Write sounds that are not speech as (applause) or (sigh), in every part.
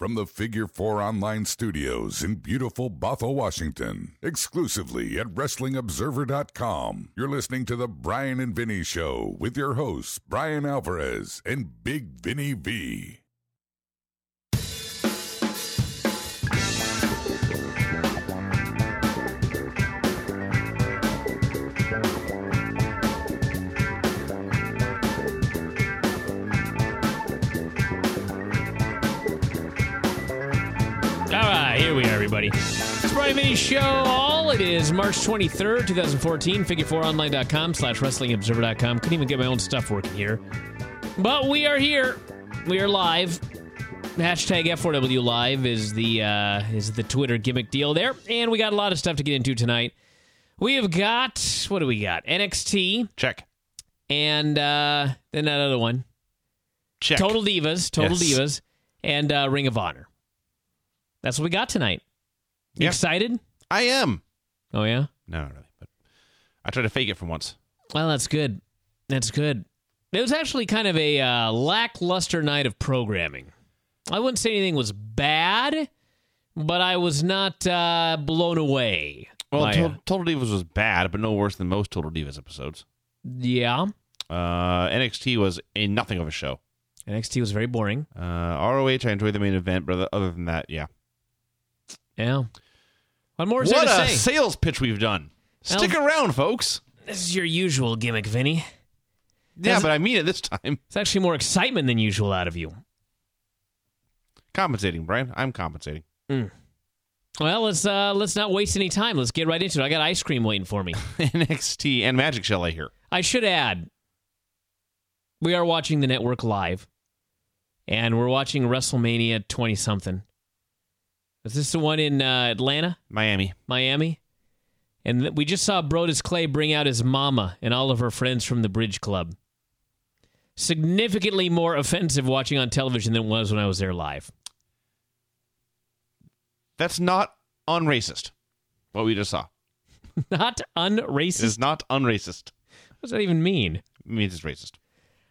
From the Figure 4 Online Studios in beautiful Bothell, Washington, exclusively at WrestlingObserver.com, you're listening to The Bryan and Vinny Show with your hosts, Bryan Alvarez and Big Vinny V. Show. All it is March 23rd, 2014. Figure4online.com slash WrestlingObserver.com. Couldn't even get my own stuff working here. But we are here. We are live. Hashtag F4W Live is the uh, is the Twitter gimmick deal there. And we got a lot of stuff to get into tonight. We have got, what do we got? NXT Check. and uh, then that other one. Check. Total Divas, Total Yes. Divas, and uh, Ring of Honor. That's what we got tonight. You Yeah. excited? I am. Oh yeah. No, not really. But I tried to fake it for once. Well, that's good. That's good. It was actually kind of a uh, lackluster night of programming. I wouldn't say anything was bad, but I was not uh, blown away. Well, Total Divas was bad, but no worse than most Total Divas episodes. yeah, Uh, NXT was a nothing of a show. NXT was very boring. Uh, ROH, I enjoyed the main event, but other than that, yeah. Yeah. What more is what there to a say? sales pitch we've done. Stick Well- around, folks. This is your usual gimmick, Vinny. Yeah, but I mean it this time. It's actually more excitement than usual out of you. Compensating, Bryan. I'm compensating. Well, let's uh, let's not waste any time. Let's get right into it. I got ice cream waiting for me. (laughs) NXT and Magic Shell, I hear. I should add, we are watching the network live, and we're watching WrestleMania 20 something. Is this the one in uh, Atlanta, Miami. Miami? And th- we just saw Brodus Clay bring out his mama and all of her friends from the Bridge Club. Significantly more offensive watching on television than it was when I was there live. That's not unracist. What we just saw. (laughs) Not unracist. is not unracist. What does that even mean? It means it's racist.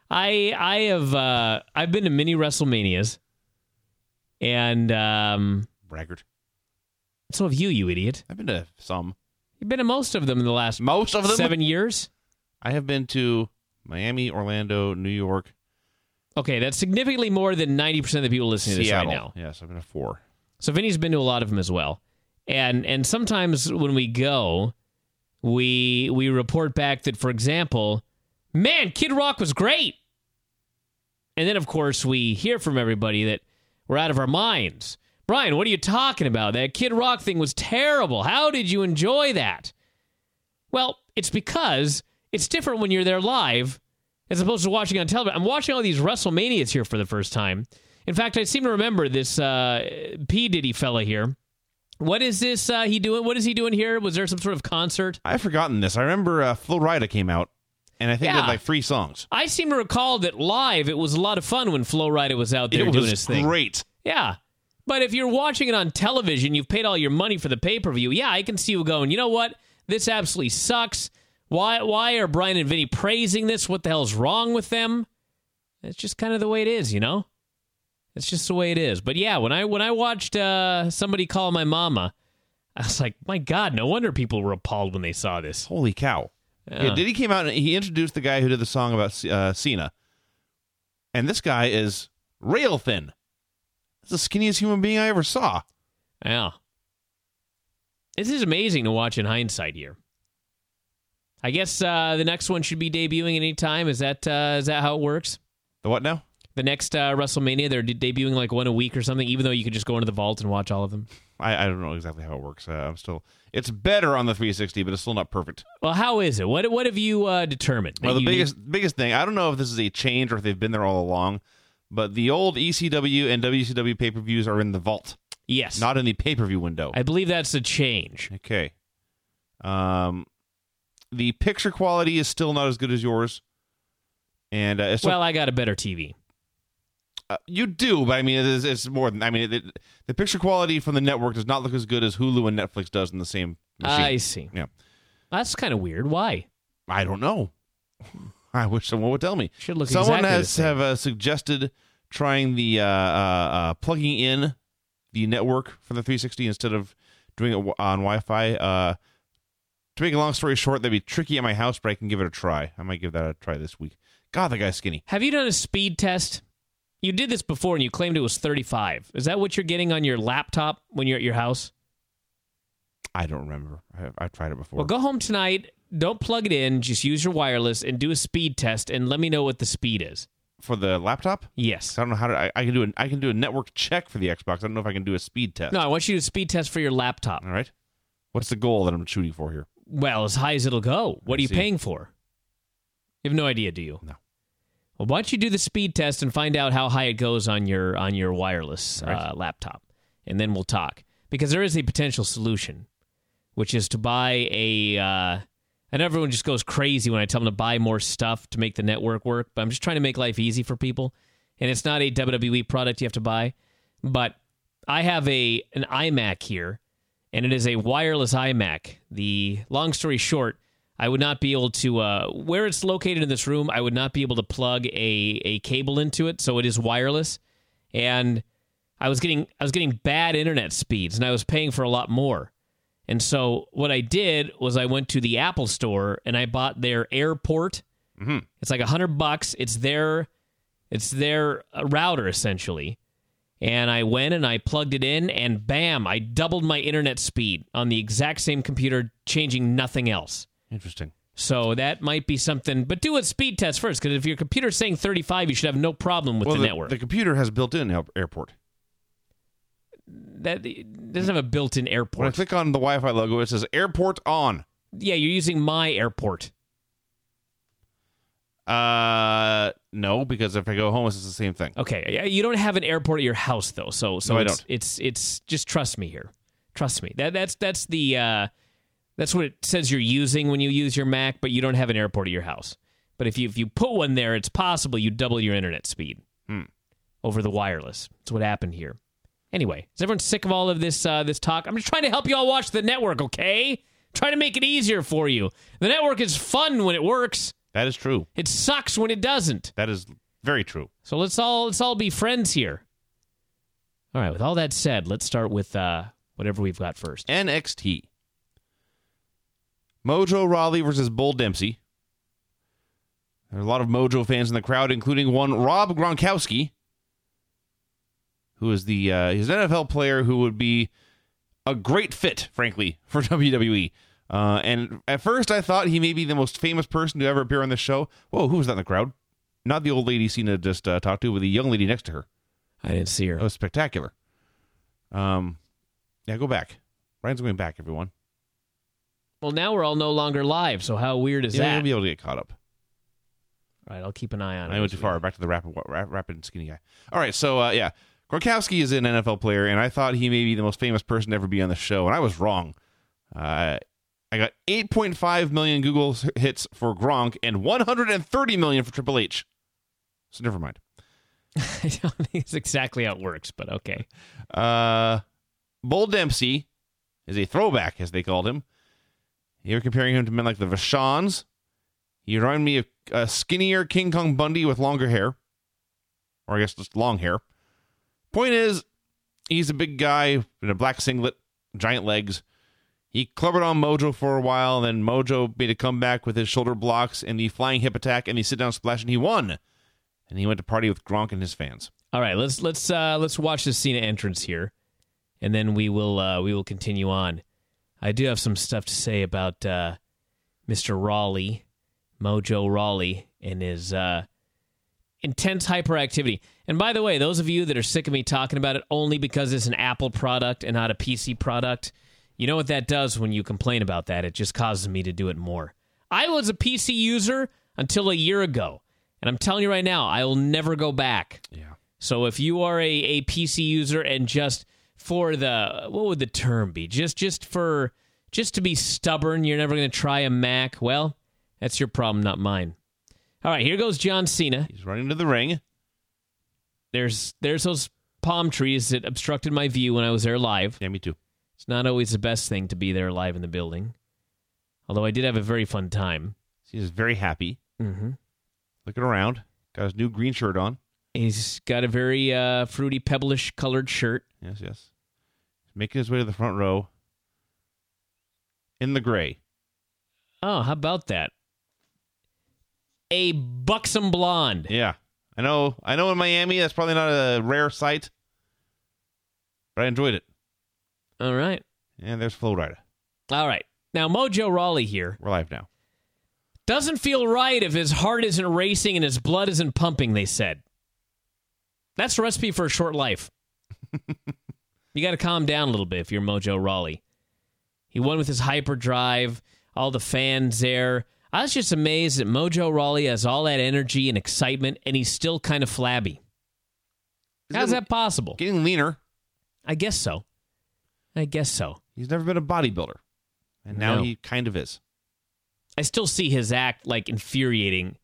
I I have uh, I've been to many WrestleManias, and um, Braggart. so have you, you idiot. I've been to some. You've been to most of them in the last Most of them. seven years. I have been to Miami, Orlando, New York, Okay, that's significantly more than ninety percent of the people listening to this Seattle. right now. Yes, I've been to four. So Vinny's been to a lot of them as well, and and sometimes when we go, we we report back that, for example, man, Kid Rock was great, and then of course we hear from everybody that we're out of our minds. Bryan, what are you talking about? That Kid Rock thing was terrible. How did you enjoy that? Well, it's because it's different when you're there live as opposed to watching on television. I'm watching all these WrestleManias here for the first time. In fact, I seem to remember this uh, P Diddy fella here. What is this uh, he doing? What is he doing here? Was there some sort of concert? I've forgotten this. I remember uh, Flo Rida came out, and I think it Yeah. had like three songs. I seem to recall that live it was a lot of fun when Flo Rida was out there it doing his thing. great. Yeah. But if you're watching it on television, you've paid all your money for the pay per view. Yeah, I can see you going, you know what? This absolutely sucks. Why why are Bryan and Vinny praising this? What the hell's wrong with them? It's just kind of the way it is, you know? It's just the way it is. But yeah, when I when I watched uh, somebody call my mama, I was like, my God, no wonder people were appalled when they saw this. Holy cow! Yeah. Yeah, Diddy came out and he introduced the guy who did the song about uh, Cena, and this guy is rail thin. It's the skinniest human being I ever saw. Yeah. This is amazing to watch in hindsight here. I guess uh, the next one should be debuting any time. Is that uh, is that how it works? The what now? The next uh, WrestleMania, they're de- debuting like one a week or something. Even though you could just go into the vault and watch all of them. I, I don't know exactly how it works. Uh, I'm still. It's better on the 360, but it's still not perfect. Well, how is it? What what have you uh, determined? Well, the you need- biggest biggest thing. I don't know if this is a change or if they've been there all along, but the old ECW and WCW pay per views are in the vault, yes, not in the pay per view window. I believe that's a change. Okay. Um, the picture quality is still not as good as yours, and uh, it's well, I got a better TV. uh, you do, but I mean, it is, it's more than I mean, it, it- the picture quality from the network does not look as good as Hulu and Netflix does in the same machine. I see. Yeah, That's kind of weird. Why? I don't know. I wish someone would tell me. Should look Someone exactly has have uh, suggested trying the uh, uh, uh, plugging in the network for the 360 instead of doing it on Wi-Fi. Uh, to make a long story short, that'd be tricky at my house, but I can give it a try. I might give that a try this week. God, the guy's skinny. Have you done a speed test? You did this before and you claimed it was 35. Is that what you're getting on your laptop when you're at your house? I don't remember. I, I've tried it before. Well, go home tonight. Don't plug it in. Just use your wireless and do a speed test and let me know what the speed is. for the laptop. Yes. I don't know how to. I, I can do an I can do a network check for the Xbox. I don't know if I can do a speed test. No, I want you to speed test for your laptop. All right. What's the goal that I'm shooting for here? Well, as high as it'll go. What I are you see. paying for? You have no idea, do you? No. Well, why don't you do the speed test and find out how high it goes on your on your wireless Right. uh, laptop, and then we'll talk. Because there is a potential solution, which is to buy a. Uh, and everyone just goes crazy when I tell them to buy more stuff to make the network work. But I'm just trying to make life easy for people, and it's not a WWE product you have to buy. But I have a an iMac here, and it is a wireless iMac. The long story short, I would not be able to uh, where it's located in this room. I would not be able to plug a a cable into it, so it is wireless. And I was getting I was getting bad internet speeds, and I was paying for a lot more. And so what I did was I went to the Apple store and I bought their AirPort. Mhm. It's like a hundred bucks. It's their it's their uh, router essentially. And I went and I plugged it in, and bam! I doubled my internet speed on the exact same computer, changing nothing else. Interesting. So that might be something, but do a speed test first, because if your computer's saying 35, you should have no problem with well, the, the, network. the computer has built-in airport. That doesn't have a built-in airport. When I airport. click on the Wi-Fi logo, it says airport on. yeah, you're using my airport. Uh, no, because if I go home, it's the same thing. Okay, yeah, you don't have an airport at your house though, so so No, I it's, don't. it's it's just trust me here, trust me. That that's that's the uh, that's what it says you're using when you use your Mac, but you don't have an airport at your house. But if you if you put one there, it's possible you double your internet speed Hmm. over the wireless. That's what happened here. Anyway, is everyone sick of all of this uh, this talk? I'm just trying to help you all watch the network, okay? Trying to make it easier for you. The network is fun when it works. That is true. It sucks when it doesn't. That is very true. So let's all let's all be friends here. All right. With all that said, let's start with uh, whatever we've got first. NXT. Mojo Rawley versus Bull Dempsey. There are a lot of Mojo fans in the crowd, including one Rob Gronkowski, who is the uh, he's an NFL player who would be a great fit, frankly, (laughs) for WWE. Uh, and at first, I thought he may be the most famous person to ever appear on this show. Whoa, who was that in the crowd? Not the old lady Cena just uh, talked to, but the young lady next to her. I didn't see That her. was spectacular. Um, yeah, go back. Ryan's going back, everyone. Well, now we're all no longer live. So how weird is Yeah, that? you'll be able to get caught up. All right, I'll keep an eye on it. I went too far. Back to the rapid, ra- rapid and skinny guy. All right, so uh, yeah, Gronkowski is an NFL player, and I thought he may be the most famous person to ever be on the show, and I was wrong. Uh, I got 8.5 million Google hits for Gronk and 130 million for Triple H. So never mind. (laughs) I don't think it's exactly how it works, but okay. Uh, Bull Dempsey is a throwback, as they called him. You're comparing him to men like the Vachons. He reminded me of a skinnier King Kong Bundy with longer hair, or I guess just long hair. Point is, he's a big guy in a black singlet, giant legs. He clubbered on Mojo for a while, and then Mojo made a comeback with his shoulder blocks and the flying hip attack and the sit down splash, and he won. And he went to party with Gronk and his fans. All right, let's let's uh, let's watch the Cena entrance here, and then we will uh, we will continue on. I do have some stuff to say about uh, Mr. Rawley, Mojo Rawley, and his uh, intense hyperactivity. And by the way, those of you that are sick of me talking about it only because it's an Apple product and not a PC product, you know what that does when you complain about that? It just causes me to do it more. I was a PC user until a year ago, and I'm telling you right now, I will never go back. Yeah. So if you are a, a PC user and just for the what would the term be? Just just for just to be stubborn, you're never going to try a Mac. Well, that's your problem, not mine. All right, here goes John Cena. He's running to the ring. There's there's those palm trees that obstructed my view when I was there live. Yeah, me too. It's not always the best thing to be there live in the building. Although I did have a very fun time. He's very happy. Mm-hmm. Looking around. Got his new green shirt on. He's got a very uh, fruity, pebblish colored shirt. Yes, yes. He's making his way to the front row in the gray. Oh, how about that? A buxom blonde. Yeah, I know. I know in Miami that's probably not a rare sight, but I enjoyed it. All right. And there's Flo Rida. All right. Now, Mojo Rawley here We're live now. doesn't feel right if his heart isn't racing and his blood isn't pumping, they said. That's a recipe for a short life. (laughs) you got to calm down a little bit if you're Mojo Rawley. He won with his hyperdrive, all the fans there. I was just amazed that Mojo Rawley has all that energy and excitement, and he's still kind of flabby. He's How's getting- that possible? Getting leaner. I guess so. I guess so. He's never been a bodybuilder, and now No. he kind of is. I still see his act like infuriating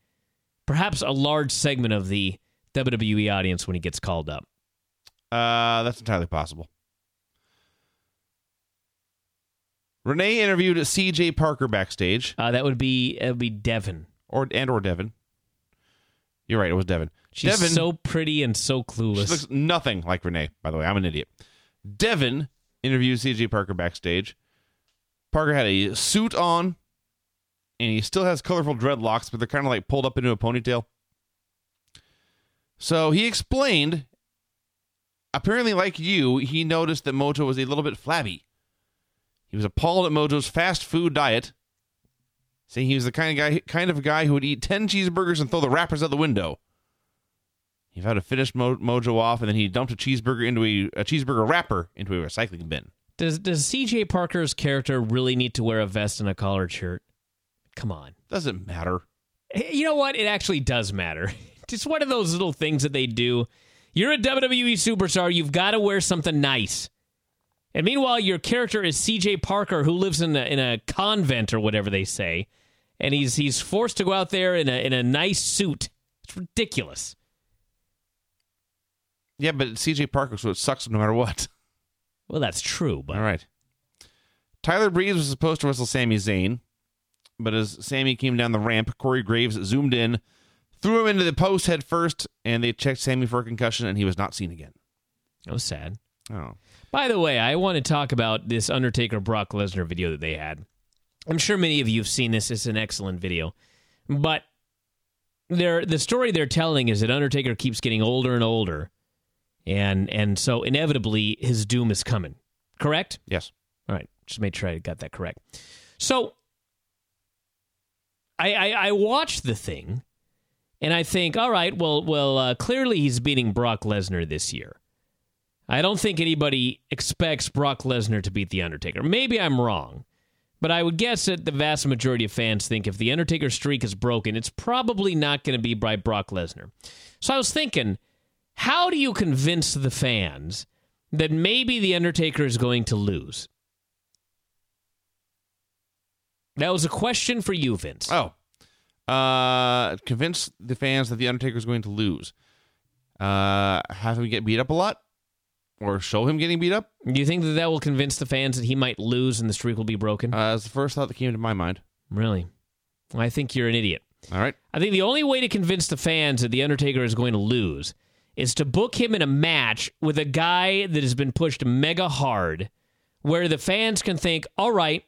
perhaps a large segment of the WWE audience when he gets called up. Uh, that's entirely possible. Renee interviewed C.J. Parker backstage, Uh, that would be that would be Devin. or and or Devin. You're right. It was Devin. She's Devin so pretty and so clueless. She looks nothing like Renee, by the way. I'm an idiot. Devin interviews CJ Parker backstage. Parker had a suit on, and he still has colorful dreadlocks, but they're kind of like pulled up into a ponytail. So he explained, apparently, like you, he noticed that Mojo was a little bit flabby. He was appalled at Mojo's fast food diet, saying he was the kind of guy, kind of guy who would eat ten cheeseburgers and throw the wrappers out the window. He found to finish Mo- Mojo off, and then he dumped a cheeseburger into a, a cheeseburger wrapper into a recycling bin. Does does CJ Parker's character really need to wear a vest and a collared shirt? Come on. Doesn't matter. You know what? It actually does matter. (laughs) It's one of those little things that they do. You're a WWE superstar. You've got to wear something nice. And meanwhile, your character is C.J. Parker, who lives in a, in a convent or whatever they say, and he's he's forced to go out there in a in a nice suit. It's ridiculous. Yeah, but CJ Parker, so it sucks no matter what. (laughs) Well, that's true, but All right. Tyler Breeze was supposed to wrestle Sami Zayn, but as Sami came down the ramp, Corey Graves zoomed in, threw him into the post head first, and they checked Sami for a concussion, and he was not seen again. that was sad. Oh. By the way, I want to talk about this Undertaker Brock Lesnar video that they had. I'm sure many of you have seen this. It's an excellent video. But they're, the story they're telling is that Undertaker keeps getting older and older. And and so inevitably his doom is coming. Correct? Yes. All right. Just make sure I got that correct. So I I, I watched the thing and I think, all right, well well uh, clearly he's beating Brock Lesnar this year. I don't think anybody expects Brock Lesnar to beat The Undertaker. Maybe I'm wrong, but I would guess that the vast majority of fans think if The Undertaker streak is broken, it's probably not going to be by Brock Lesnar. So I was thinking, how do you convince the fans that maybe The Undertaker is going to lose? That was a question for you, Vince. Oh. Uh, convince the fans that The Undertaker is going to lose. Uh, have him get beat up a lot? Or show him getting beat up? Do you think that that will convince the fans that he might lose and the streak will be broken? Uh, that's the first thought that came to my mind. really? Well, I think you're an idiot. All right. I think the only way to convince the fans that The Undertaker is going to lose is to book him in a match with a guy that has been pushed mega hard, where the fans can think, all right,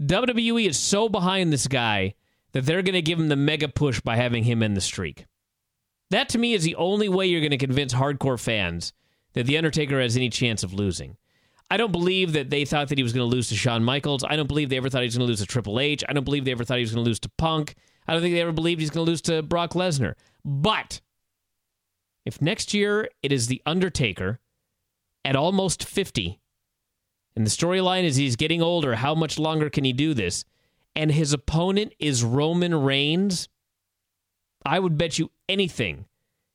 WWE is so behind this guy that they're going to give him the mega push by having him in the streak. That to me is the only way you're going to convince hardcore fans that The Undertaker has any chance of losing. I don't believe that they thought that he was going to lose to Shawn Michaels. I don't believe they ever thought he was going to lose to Triple H. I don't believe they ever thought he was going to lose to Punk. I don't think they ever believed he's going to lose to Brock Lesnar. But if next year it is The Undertaker at almost 50, and the storyline is he's getting older, how much longer can he do this? And his opponent is Roman Reigns, I would bet you anything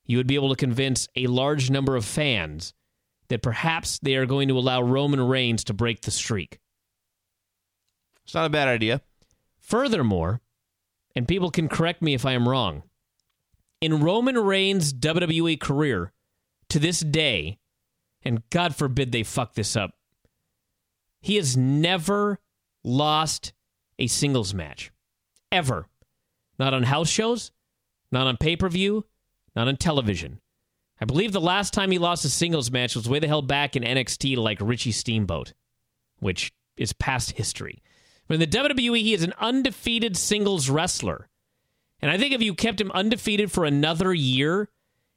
you would be able to convince a large number of fans that perhaps they are going to allow Roman Reigns to break the streak. It's not a bad idea. Furthermore, and people can correct me if I am wrong, in Roman Reigns' WWE career to this day, and God forbid they fuck this up, he has never lost a singles match. Ever. Not on house shows, not on pay per view, not on television. I believe the last time he lost a singles match was way the hell back in NXT like Richie Steamboat, which is past history. But in the WWE, he is an undefeated singles wrestler. And I think if you kept him undefeated for another year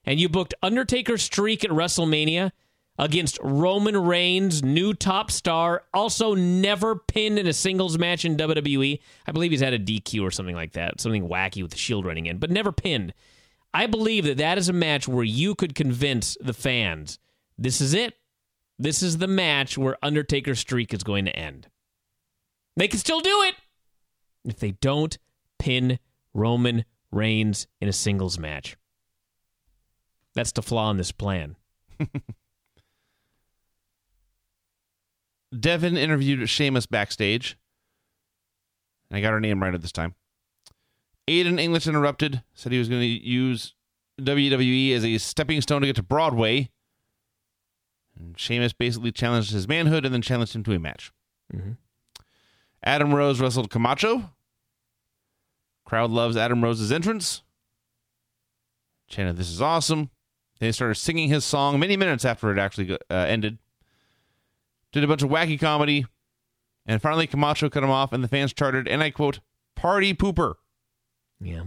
and you booked Undertaker's streak at WrestleMania against Roman Reigns, new top star, also never pinned in a singles match in WWE. I believe he's had a DQ or something like that, something wacky with the Shield running in, but never pinned. I believe that that is a match where you could convince the fans this is it. This is the match where Undertaker's streak is going to end. They can still do it if they don't pin Roman Reigns in a singles match. That's the flaw in this plan. (laughs) Devin interviewed Sheamus backstage. I got her name right at this time. Aiden English interrupted, said he was going to use WWE as a stepping stone to get to Broadway. And Sheamus basically challenged his manhood and then challenged him to a match. Mm-hmm. Adam Rose wrestled Camacho. Crowd loves Adam Rose's entrance. Chanted, "This is awesome." They started singing his song many minutes after it actually uh, ended. Did a bunch of wacky comedy, and finally Camacho cut him off, and the fans charted, and I quote, "Party pooper." Yeah.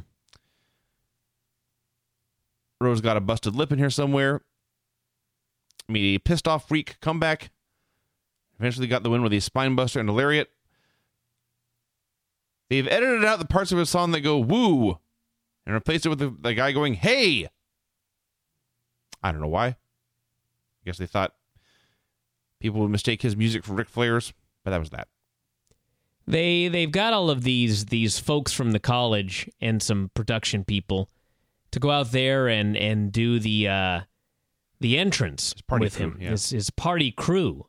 Rose got a busted lip in here somewhere. A pissed off freak comeback. Eventually got the win with a spinebuster and a lariat. They've edited out the parts of his song that go woo and replaced it with the, the guy going hey. I don't know why. I guess they thought people would mistake his music for Ric Flair's, but that was that. They they've got all of these these folks from the college and some production people to go out there and and do the uh the entrance with crew, him. yeah. His his party crew.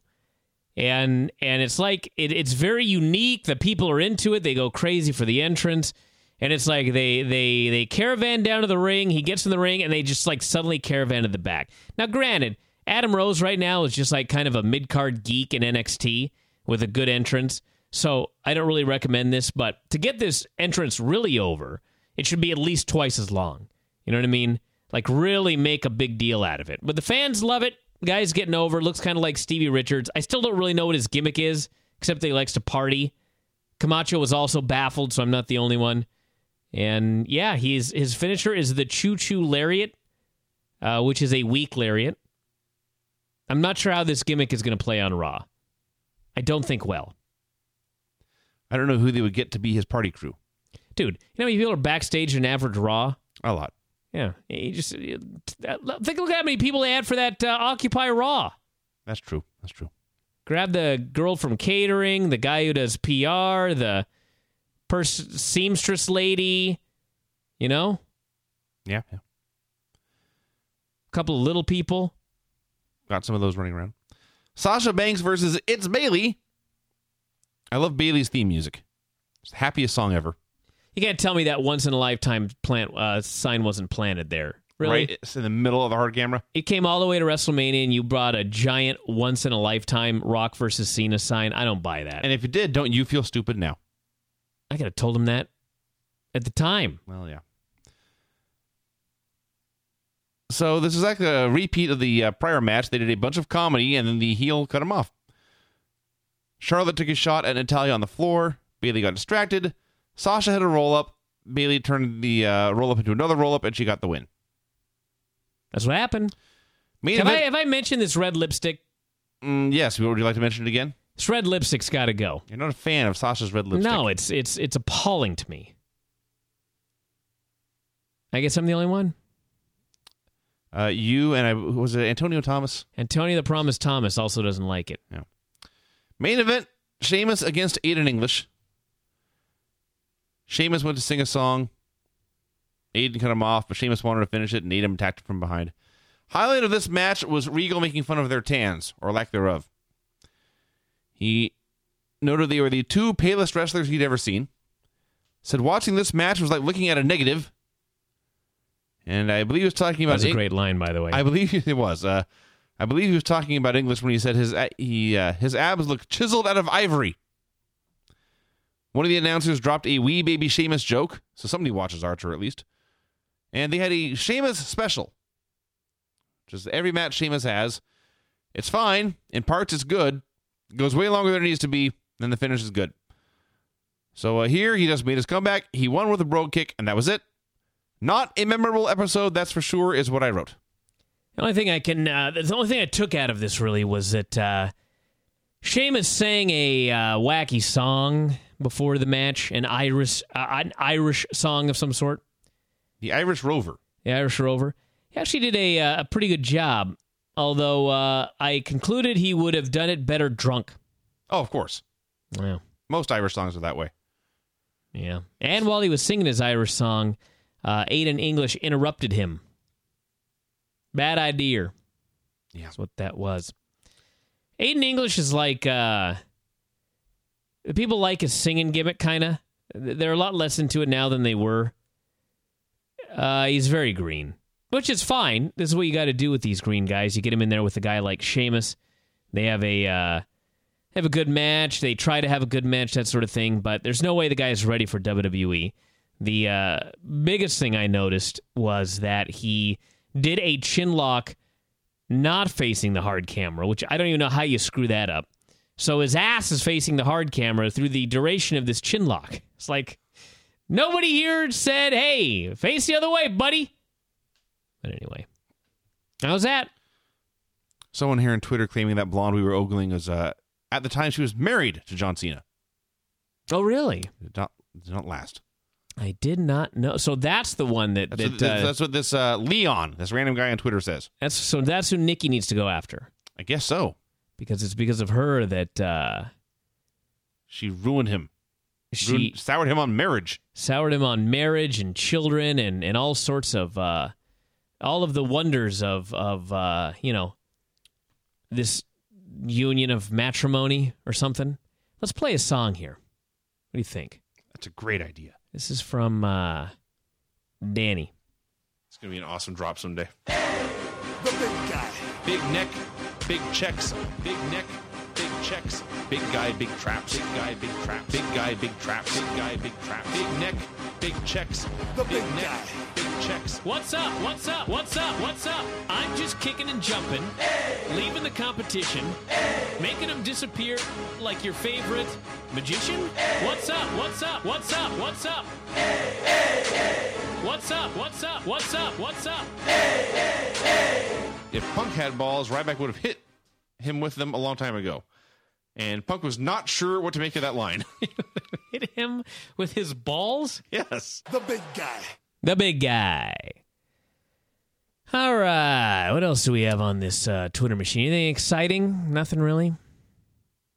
And and it's like it, it's very unique. The people are into it. They go crazy for the entrance. And it's like they they they caravan down to the ring. He gets in the ring, and they just like suddenly caravan to the back. Now, granted, Adam Rose right now is just like kind of a mid card geek in NXT with a good entrance. So I don't really recommend this, but to get this entrance really over, it should be at least twice as long. You know what I mean? Like really make a big deal out of it. But the fans love it. The Guy's getting over. Looks kind of like Stevie Richards. I still don't really know what his gimmick is, except that he likes to party. Camacho was also baffled, so I'm not the only one. And yeah, he's his finisher is the Choo Choo Lariat, uh, which is a weak lariat. I'm not sure how this gimmick is going to play on Raw. I don't think well. I don't know who they would get to be his party crew. Dude, you know how many people are backstage in average Raw? A lot. Yeah, you just you- think look how many people they had for that uh, Occupy Raw. That's true. That's true. Grab the girl from catering, the guy who does PR, the pers- seamstress lady, you know, Yeah, yeah. a couple of little people. Got some of those running around. Sasha Banks versus It's Bayley. I love Bayley's theme music. It's the happiest song ever. You can't tell me that once in a lifetime plant uh, sign wasn't planted there. Really? Right? It's in the middle of the hard camera. It came all the way to WrestleMania, and you brought a giant once in a lifetime Rock versus Cena sign. I don't buy that. And if you did, don't you feel stupid now? I could have told him that at the time. Well, yeah. So this is like a repeat of the uh, prior match. They did a bunch of comedy, and then the heel cut him off. Charlotte took a shot at Natalya on the floor. Bayley got distracted. Sasha had a roll up. Bayley turned the uh, roll up into another roll up, and she got the win. That's what happened. Main Have I, have I mentioned this red lipstick? Mm, yes. Would you like to mention it again? This red lipstick's got to go. You're not a fan of Sasha's red lipstick. No, it's it's it's appalling to me. I guess I'm the only one. Uh, you and I was it Antonio Thomas. Antonio the Promise Thomas also doesn't like it. Main event: Sheamus against Aiden English. Sheamus went to sing a song. Aiden cut him off, but Sheamus wanted to finish it, and Aiden attacked him from behind. Highlight of this match was Regal making fun of their tans, or lack thereof. He noted they were the two palest wrestlers he'd ever seen. Said watching this match was like looking at a negative. And I believe he was talking about That's a great line, by the way. I believe (laughs) it was. Uh, I believe he was talking about English when he said his he uh, his abs look chiseled out of ivory. One of the announcers dropped a wee baby Sheamus joke, so somebody watches Archer at least. And they had a Sheamus special. just every match Sheamus has. It's fine. In parts, it's good. It goes way longer than it needs to be. Then the finish is good. So uh, here, he just made his comeback. He won with a brogue kick, and that was it. Not a memorable episode, that's for sure, is what I wrote. The only thing I can, uh, the only thing I took out of this really was that uh, Sheamus sang a uh, wacky song before the match, an Irish, uh, an Irish song of some sort. The Irish Rover. The Irish Rover. He actually did a, uh, a pretty good job, although uh, I concluded he would have done it better drunk. Oh, of course. Yeah. Most Irish songs are that way. Yeah. And while he was singing his Irish song, uh, Aiden English interrupted him. Bad idea. Yeah. That's what that was. Aiden English is like, uh, people like his singing gimmick, kind of. They're a lot less into it now than they were. Uh, he's very green, which is fine. This is what you got to do with these green guys. You get him in there with a guy like Sheamus. They have a uh, have a good match. They try to have a good match, that sort of thing. But there's no way the guy is ready for WWE. The uh, biggest thing I noticed was that he did a chin lock not facing the hard camera, which I don't even know how you screw that up. So his ass is facing the hard camera through the duration of this chin lock. It's like nobody here said, "Hey, face the other way, buddy." But anyway, how's that? Someone here on Twitter claiming that blonde we were ogling was, uh, at the time she was married to John Cena. Oh, really? Did not, did not last. I did not know. So that's the one that That's, that, what, uh, that's what this uh, Leon, this random guy on Twitter says. that's so that's who Nikki needs to go after I guess so. because it's because of her that uh, She ruined him. she Ruined, soured him on marriage. soured him on marriage and children and, and all sorts of uh, all of the wonders of of uh, you know this union of matrimony or something. Let's play a song here. What do you think? That's a great idea. This is from uh, Danny. It's going to be an awesome drop someday. The big guy. Big neck, big checks, big neck, big checks, big guy, big traps, big guy, big traps, big guy, big traps, big guy, big traps, big neck, big checks, The big big neck, guy. big checks. What's up? What's up? What's up? What's up? I'm just kicking and jumping, leaving the competition, making them disappear like your favorite magician. What's up? What's up? What's up? What's up? What's up? What's up? What's up? What's up? If Punk had balls, Ryback would have hit him with them a long time ago. And Punk was not sure what to make of that line. Hit him with his balls? yes. The big guy. The big guy. All right. What else do we have on this uh, Twitter machine? Anything exciting? Nothing really.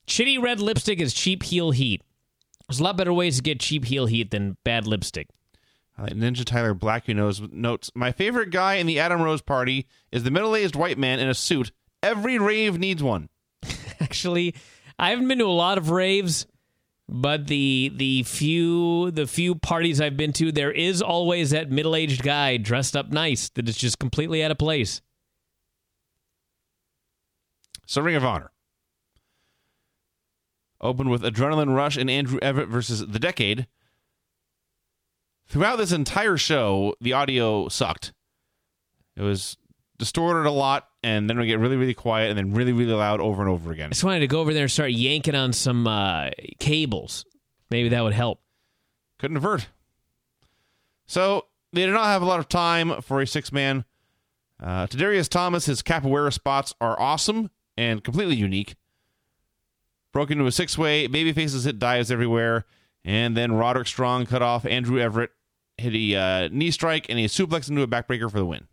Shitty red lipstick is cheap heel heat. There's a lot better ways to get cheap heel heat than bad lipstick. Ninja Tyler Black, who knows, notes My favorite guy in the Adam Rose party is the middle aged white man in a suit. Every rave needs one. (laughs) Actually, I haven't been to a lot of raves, but the the few the few parties I've been to, there is always that middle aged guy dressed up nice that is just completely out of place. So, Ring of Honor. Opened with Adrenaline Rush and Andrew Everett versus The Decade. Throughout this entire show, the audio sucked. It was distorted a lot, and then it would get really, really quiet, and then really, really loud over and over again. I just wanted to go over there and start yanking on some uh, cables. Maybe that would help. Couldn't avert. So, they did not have a lot of time for a six man. Uh, Tadarius Thomas, his capoeira spots are awesome and completely unique. Broke into a six way, babyfaces hit dives everywhere, and then Roderick Strong cut off Andrew Everett, hit a uh, knee strike, and a suplex into a backbreaker for the win.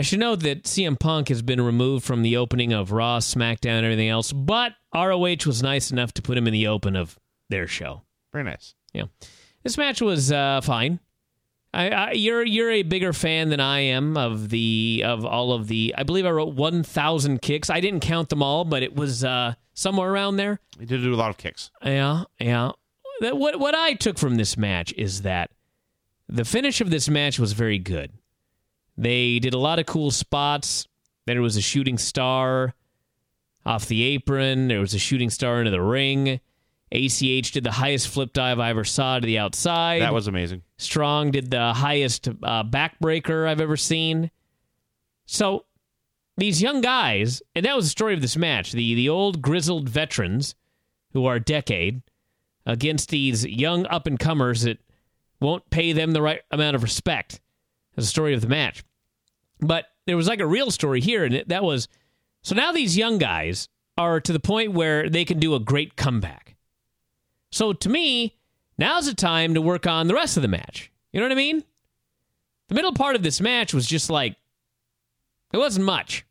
I should note that CM Punk has been removed from the opening of Raw, SmackDown, and everything else, but ROH was nice enough to put him in the open of their show. Very nice. Yeah, this match was uh, fine. I, I, you're you're a bigger fan than I am of the of all of the. I believe I wrote one thousand kicks. I didn't count them all, but it was uh, somewhere around there. He did do a lot of kicks. Yeah, yeah. That what what I took from this match is that the finish of this match was very good. They did a lot of cool spots. There was a shooting star off the apron. There was a shooting star into the ring. ACH did the highest flip dive I ever saw to the outside. That was amazing. Strong did the highest uh, backbreaker I've ever seen. So these young guys, and that was the story of this match. The the old grizzled veterans who are a decade against these young up and comers that won't pay them the right amount of respect. That's the story of the match. But there was like a real story here, and it, that was so now these young guys are to the point where they can do a great comeback. So to me, now's the time to work on the rest of the match. You know what I mean? The middle part of this match was just like it wasn't much,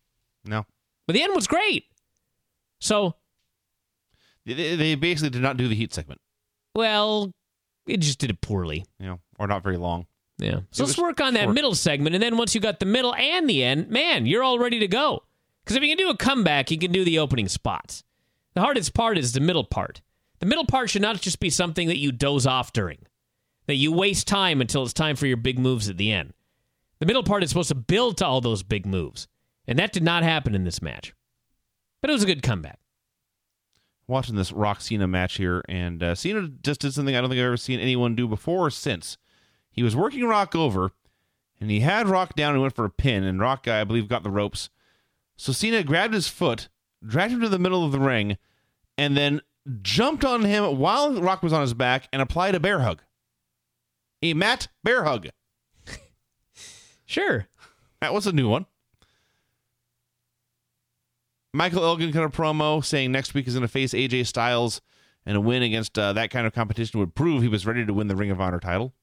No. but the end was great. So, They, they basically did not do the heat segment, well, it just did it poorly. you know, or not very long. Yeah. So It let's work on that short. middle segment, and then once you got the middle and the end, man, you're all ready to go. Because if you can do a comeback, you can do the opening spots. The hardest part is the middle part. The middle part should not just be something that you doze off during, that you waste time until it's time for your big moves at the end. The middle part is supposed to build to all those big moves, and that did not happen in this match. But it was a good comeback. Watching this Rock Cena match here, and uh, Cena just did something I don't think I've ever seen anyone do before or since. He was working Rock over, and he had Rock down and went for a pin, and Rock, I believe, got the ropes. So Cena grabbed his foot, dragged him to the middle of the ring, and then jumped on him while Rock was on his back and applied a bear hug. A Matt bear hug. (laughs) Sure. That was a new one. Michael Elgin cut a promo saying next week is going to face AJ Styles, and a win against uh, that kind of competition would prove he was ready to win the Ring of Honor title.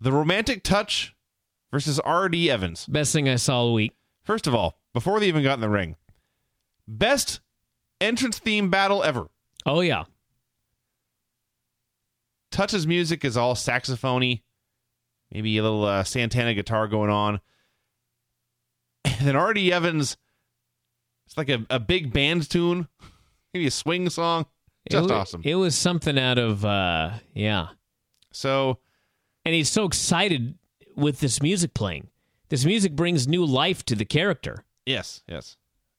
The romantic touch versus RD Evans. Best thing I saw all week. First of all, before they even got in the ring, best entrance theme battle ever. Oh, yeah. Touch's music is all saxophony, maybe a little uh, Santana guitar going on. And then RD Evans, it's like a, a big band tune, (laughs) maybe a swing song. Just it, wa- awesome. It was something out of, uh, yeah. So, and he's so excited with this music playing. This music brings new life to the character. yes, yes.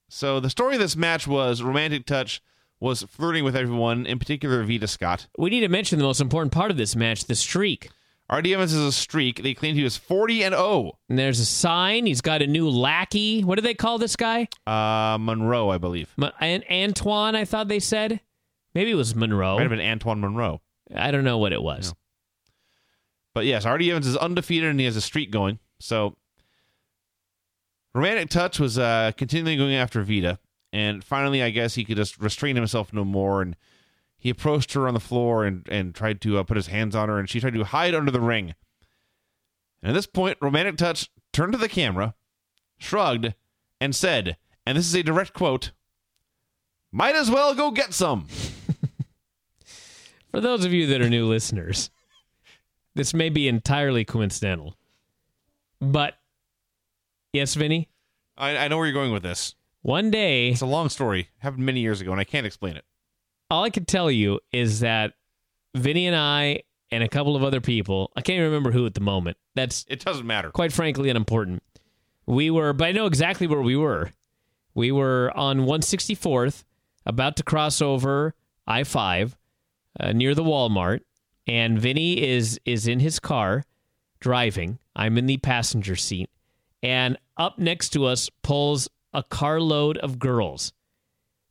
So the story of this match was Romantic Touch was flirting with everyone, in particular Veda Scott. We need to mention the most important part of this match, the streak. RD Evans is a streak. They claimed he was 40 and 0. And there's a sign. He's got a new lackey. What do they call this guy? Uh, Monroe, I believe. An- Antoine, I thought they said. Maybe it was Monroe. Might have been Antoine Monroe. I don't know what it was. But yes, RD Evans is undefeated and he has a streak going. So Romantic Touch was uh, continually going after Veda. And finally, I guess he could just restrain himself no more. And he approached her on the floor and, and tried to uh, put his hands on her. And she tried to hide under the ring. And at this point, Romantic Touch turned to the camera, shrugged, and said, and this is a direct quote, might as well go get some. (laughs) For those of you that are new listeners, this may be entirely coincidental. But, yes, Vinny, I, I know where you're going with this. one day It's a long story. Happened many years ago, and I can't explain it. all I can tell you is that Vinny and I and a couple of other people, I can't even remember who at the moment. That's It doesn't matter. quite frankly unimportant. We were, but I know exactly where we were. We were on 164th, about to cross over I 5 uh, near the Walmart, and Vinny is is in his car driving. I'm in the passenger seat, and up next to us pulls a carload of girls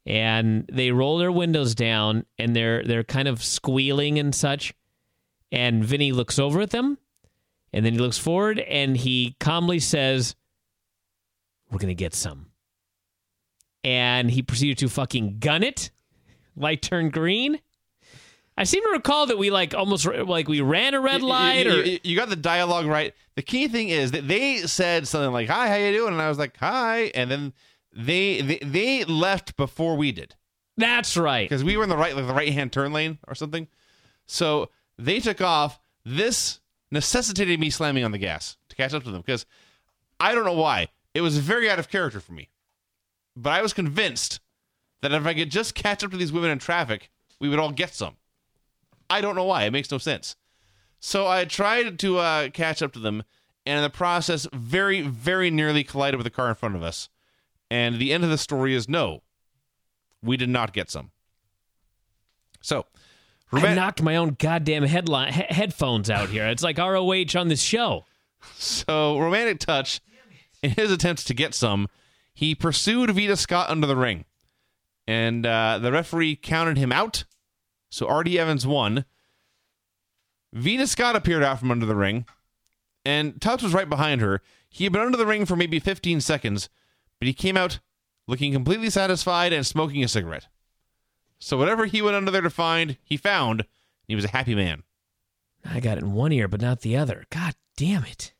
and they roll their windows down and they're they're kind of squealing and such. And Vinny looks over at them, and then he looks forward and he calmly says, "We're gonna get some." And he proceeded to fucking gun it. (laughs) Light turned green. I seem to recall that we like almost like we ran a red light you, or you- you got the dialogue right. The key thing is that they said something like "Hi, how you doing?" and I was like "Hi," and then they they, they left before we did that's right. because we were in the right like the right hand turn lane or something. So they took off. This necessitated me slamming on the gas to catch up to them because I don't know why it was very out of character for me, but I was convinced that if I could just catch up to these women in traffic, we would all get some. I don't know why. It makes no sense. So I tried to uh, catch up to them, and in the process, very, very nearly collided with the car in front of us. And the end of the story is no, we did not get some. So, I knocked my own goddamn headline he- headphones out here. It's like ROH on this show. So, romantic touch. In his attempts to get some, he pursued Veda Scott under the ring. And uh, the referee counted him out. So, R.D. Evans won. Veda Scott appeared out from under the ring. And Touch was right behind her. He had been under the ring for maybe 15 seconds, but he came out looking completely satisfied and smoking a cigarette. So, whatever he went under there to find, he found. He was a happy man. I got it in one ear, but not the other. God damn it.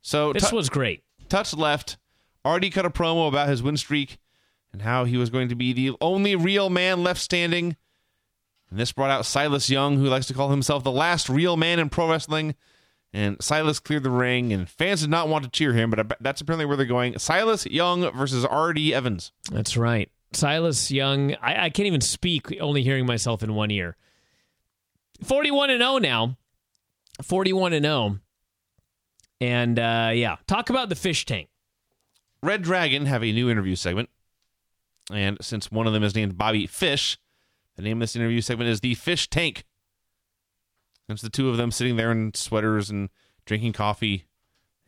So, This Tu- was great. Touch left. Already cut a promo about his win streak and how he was going to be the only real man left standing. And this brought out Silas Young, who likes to call himself the last real man in pro wrestling. And Silas cleared the ring, and fans did not want to cheer him, but that's apparently where they're going. Silas Young versus R.D. Evans. That's right. Silas Young, I, I can't even speak, only hearing myself in one ear. 41 and 0 now. 41 and 0. And uh, yeah, talk about the fish tank. reDRagon have a new interview segment. And since one of them is named Bobby Fish, the name of this interview segment is The Fish Tank. It's the two of them sitting there in sweaters and drinking coffee.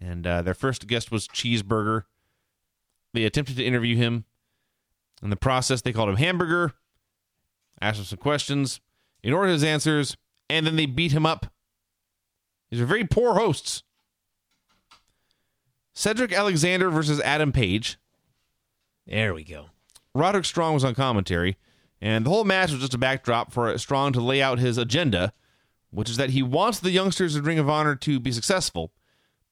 And uh, their first guest was Cheeseburger. They attempted to interview him. In the process, they called him Hamburger, asked him some questions, ignored his answers, and then they beat him up. These are very poor hosts. Cedric Alexander versus Adam Page. There we go. Roderick Strong was on commentary, and the whole match was just a backdrop for Strong to lay out his agenda, which is that he wants the youngsters of Ring of Honor to be successful,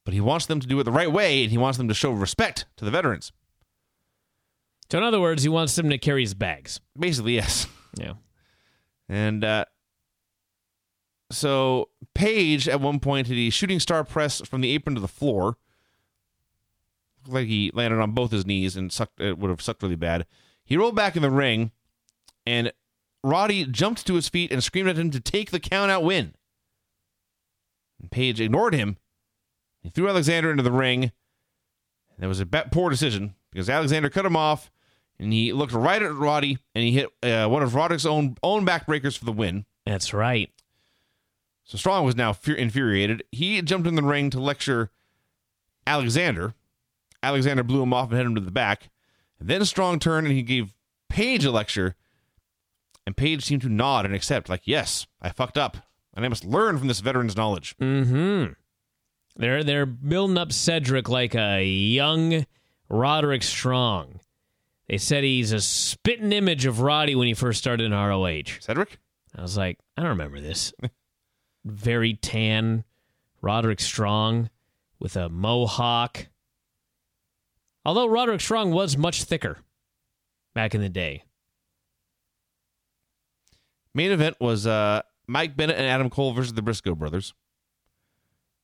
but he wants them to do it the right way, and he wants them to show respect to the veterans. So, in other words, he wants them to carry his bags. Basically, yes. Yeah. And uh, so Page at one point did a shooting star press from the apron to the floor. Looked like he landed on both his knees and sucked. It would have sucked really bad. He rolled back in the ring, and Roddy jumped to his feet and screamed at him to take the count out win. And Page ignored him. He threw Alexander into the ring. And there was a poor decision because Alexander cut him off, and he looked right at Roddy, and he hit uh, one of Roddick's own own backbreakers for the win. That's right. So Strong was now fur- infuriated. He jumped in the ring to lecture Alexander. Alexander blew him off and hit him to the back. And then Strong turned and he gave Page a lecture. And Page seemed to nod and accept, like, yes, I fucked up. And I must learn from this veteran's knowledge. Mm-hmm. They're they're building up Cedric like a young Roderick Strong. They said he's a spitting image of Roddy when he first started in ROH. Cedric? I was like, I don't remember this. (laughs) Very tan, Roderick Strong with a mohawk. Although Roderick Strong was much thicker back in the day. Main event was uh, Mike Bennett and Adam Cole versus the Briscoe brothers.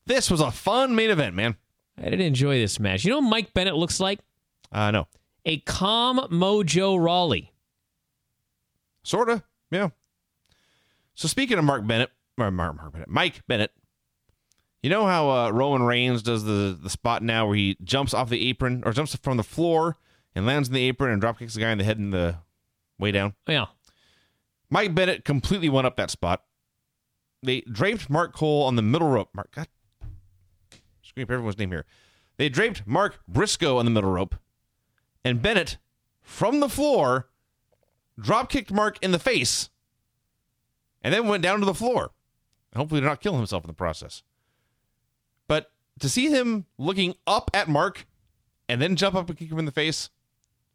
This was a fun main event, man. I did enjoy this match. You know what Mike Bennett looks like? Uh, no. A calm Mojo Rawley. Sorta, yeah. So speaking of Mark Bennett, or Mark, Mark Bennett, Mike Bennett, you know how uh, Roman Reigns does the the spot now where he jumps off the apron or jumps from the floor and lands in the apron and drop kicks the guy in the head and the way down. Yeah. Mike Bennett completely went up that spot. They draped Mark Cole on the middle rope. Mark, God, screw up everyone's name here. They draped Mark Briscoe on the middle rope, and Bennett from the floor drop kicked Mark in the face, and then went down to the floor. Hopefully, did not kill himself in the process. But to see him looking up at Mark and then jump up and kick him in the face,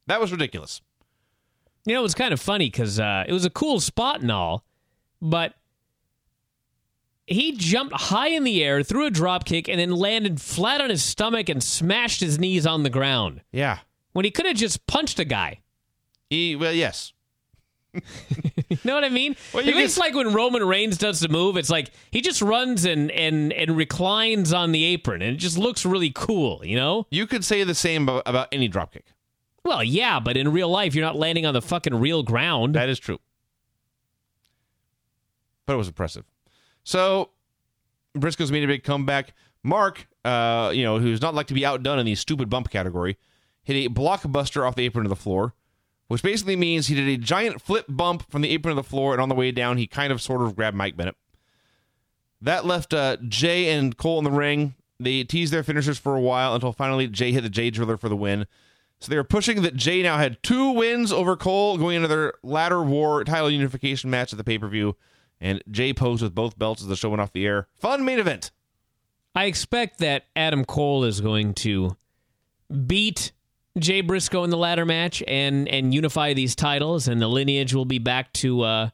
that was ridiculous. You know, it was kind of funny because uh, it was a cool spot and all, but he jumped high in the air, threw a drop kick, and then landed flat on his stomach and smashed his knees on the ground Yeah. when he could have just punched a guy. He, well, yes. (laughs) You know what I mean? Well, you It makes can- like when Roman Reigns does the move, it's like he just runs and, and, and reclines on the apron, and it just looks really cool, you know? You could say the same about, about any dropkick. Well, yeah, but in real life, you're not landing on the fucking real ground. That is true. But it was impressive. So Briscoe's made a big comeback. Mark, uh, you know, who's not like to be outdone in the stupid bump category, hit a blockbuster off the apron to the floor, which basically means he did a giant flip bump from the apron to the floor, and on the way down, he kind of sort of grabbed Mike Bennett. That left uh, Jay and Cole in the ring. They teased their finishers for a while until finally Jay hit the Jay Driller for the win. So they were pushing that Jay now had two wins over Cole going into their ladder war title unification match at the pay per view. And Jay posed with both belts as the show went off the air. Fun main event. I expect that Adam Cole is going to beat Jay Briscoe in the ladder match and and unify these titles, and the lineage will be back to uh,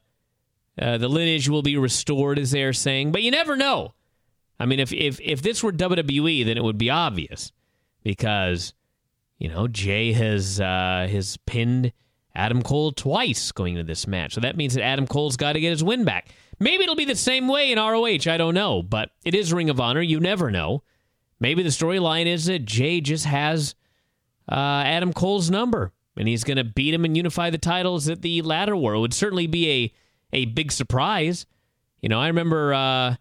uh, the lineage will be restored, as they're saying. But you never know. I mean, if if if this were WWE, then it would be obvious because you know Jay has uh, has pinned Adam Cole twice going into this match, so that means that Adam Cole's got to get his win back. Maybe it'll be the same way in ROH. I don't know, but it is Ring of Honor. You never know. Maybe the storyline is that Jay just has uh, Adam Cole's number, and he's going to beat him and unify the titles at the ladder war. It would certainly be a a big surprise. You know, I remember uh,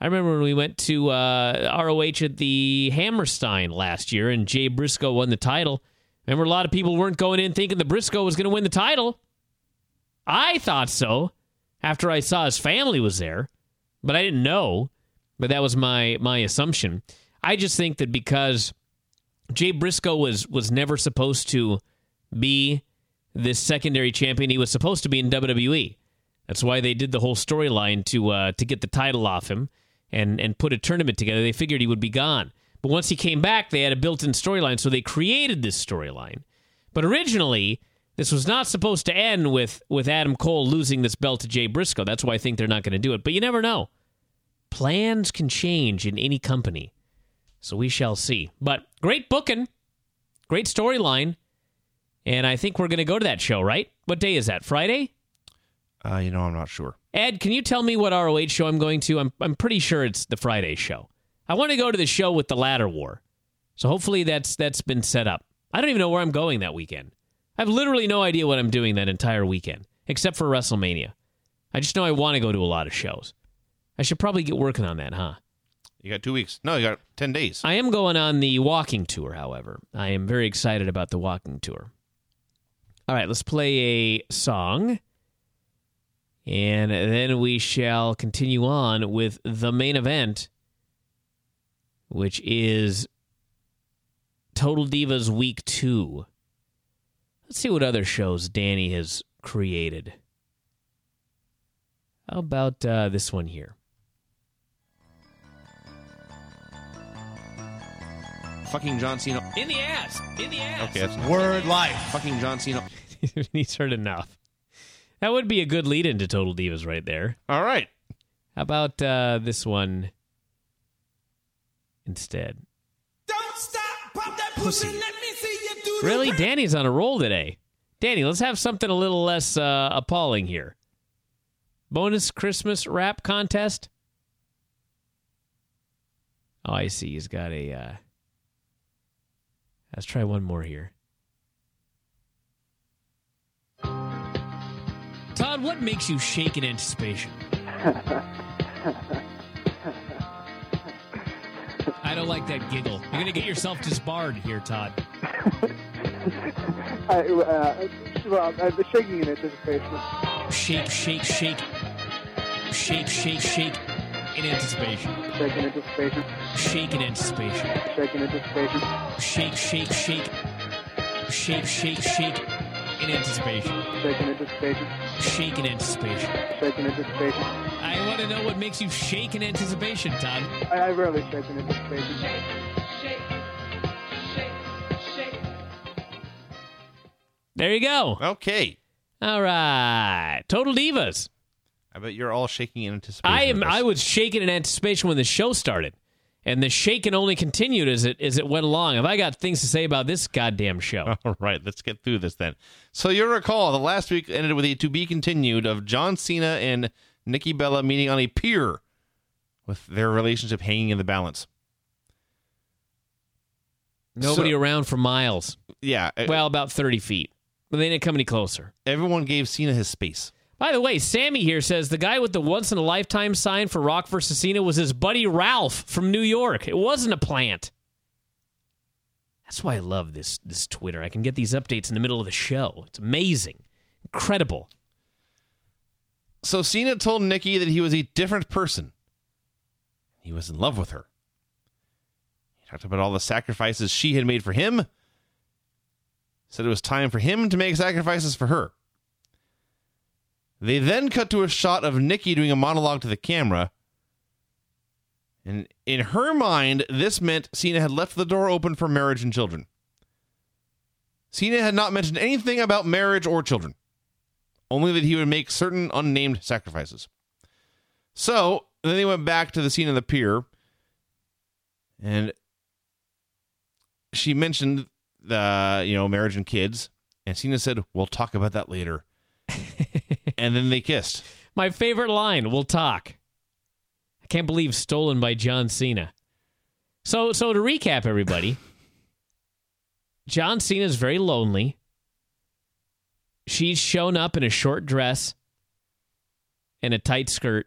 I remember when we went to uh, ROH at the Hammerstein last year, and Jay Briscoe won the title. Remember, a lot of people weren't going in thinking the Briscoe was going to win the title. I thought so after I saw his family was there, but I didn't know. But that was my my assumption. I just think that because Jay Briscoe was was never supposed to be this secondary champion, he was supposed to be in WWE. That's why they did the whole storyline to uh, to get the title off him and and put a tournament together. They figured he would be gone, but once he came back, they had a built-in storyline, so they created this storyline. But originally, this was not supposed to end with with Adam Cole losing this belt to Jay Briscoe. That's why I think they're not going to do it. But you never know. Plans can change in any company. So we shall see. But great booking, great storyline. And I think we're going to go to that show, right? What day is that? Friday? Uh, you know, I'm not sure. Ed, can you tell me what ROH show I'm going to? I'm, I'm pretty sure it's the Friday show. I want to go to the show with the ladder war. So hopefully that's that's been set up. I don't even know where I'm going that weekend. I have literally no idea what I'm doing that entire weekend, except for WrestleMania. I just know I want to go to a lot of shows. I should probably get working on that, huh? You got two weeks. No, you got 10 days. I am going on the walking tour, however. I am very excited about the walking tour. All right, let's play a song. And then we shall continue on with the main event, which is Total Divas Week 2. Let's see what other shows Danny has created. How about uh, this one here? Fucking John Cena. In the ass! In the ass! Okay, that's Word life. fucking John Cena. (laughs) He's heard enough. That would be a good lead into Total Divas right there. All right. How about uh, this one instead? Don't stop, pop that pussy. Let me see you do Really? Danny's on a roll today. Danny, let's have something a little less uh, appalling here. Bonus Christmas rap contest? Oh, I see. He's got a. Uh... Let's try one more here. Todd, what makes you shake in anticipation? I don't like that giggle. You're going to get yourself disbarred here, Todd. (laughs) I, uh, well, I'm shaking in anticipation. Shake, shake, shake. Shake, shake, shake in anticipation. Shaking anticipation. Shake in anticipation. Shaking anticipation. Shake, shake, shake. Shake, shake, shake in anticipation. Shaking anticipation. Shake in anticipation. Shaking anticipation. I want to know what makes you shake in anticipation, Todd. I, I rarely shake in anticipation. There you go. Okay. All right. Total Divas. I bet you're all shaking in anticipation. I am. I was shaking in anticipation when the show started. And the shaking only continued as it as it went along. Have I got things to say about this goddamn show? (laughs) All right, let's get through this then. So you'll recall the last week ended with a to be continued of John Cena and Nikki Bella meeting on a pier with their relationship hanging in the balance. Nobody So- around for miles. Yeah. uh, Well, about 30 feet. But they didn't come any closer. everyone gave Cena his space. By the way, Sammy here says the guy with the once in a lifetime sign for Rock vs. Cena was his buddy Ralph from New York. It wasn't a plant. That's why I love this this Twitter. I can get these updates in the middle of the show. It's amazing. Incredible. So Cena told Nikki that he was a different person. He was in love with her. He talked about all the sacrifices she had made for him. Said it was time for him to make sacrifices for her. They then cut to a shot of Nikki doing a monologue to the camera. And in her mind, this meant Cena had left the door open for marriage and children. Cena had not mentioned anything about marriage or children, only that he would make certain unnamed sacrifices. So then they went back to the scene of the pier, and she mentioned the you know marriage and kids, and Cena said, "We'll talk about that later." And then they kissed. My favorite line, we'll talk. I can't believe stolen by John Cena. So so to recap everybody, (laughs) John Cena's very lonely. She's shown up in a short dress and a tight skirt,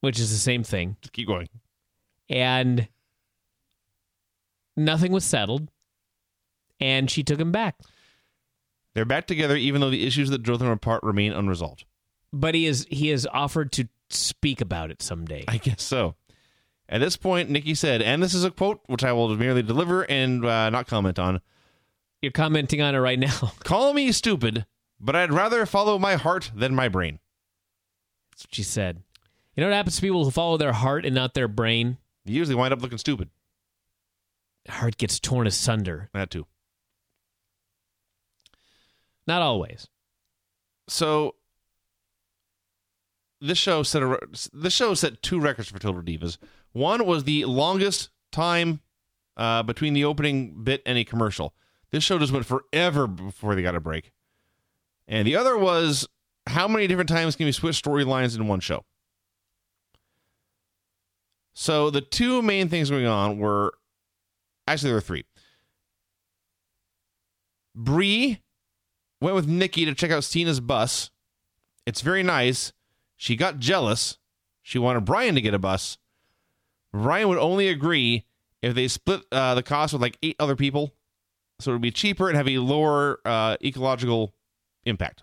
which is the same thing. Just keep going. And nothing was settled. And she took him back. They're back together, even though the issues that drove them apart remain unresolved. But he is he has offered to speak about it someday. I guess so. At this point, Nikki said, and this is a quote which I will merely deliver and uh, not comment on. You're commenting on it right now. (laughs) Call me stupid, but I'd rather follow my heart than my brain. That's what she said. You know what happens to people who follow their heart and not their brain? You usually wind up looking stupid. Heart gets torn asunder. That too. Not always. So this show set a this show set two records for Total Divas. One was the longest time uh, between the opening bit and a commercial. This show just went forever before they got a break. And the other was how many different times can you switch storylines in one show? So the two main things going on were actually there were three. Brie went with Nikki to check out Cena's bus. It's very nice. She got jealous. She wanted Bryan to get a bus. Bryan would only agree if they split uh, the cost with like eight other people, so it would be cheaper and have a lower uh, ecological impact.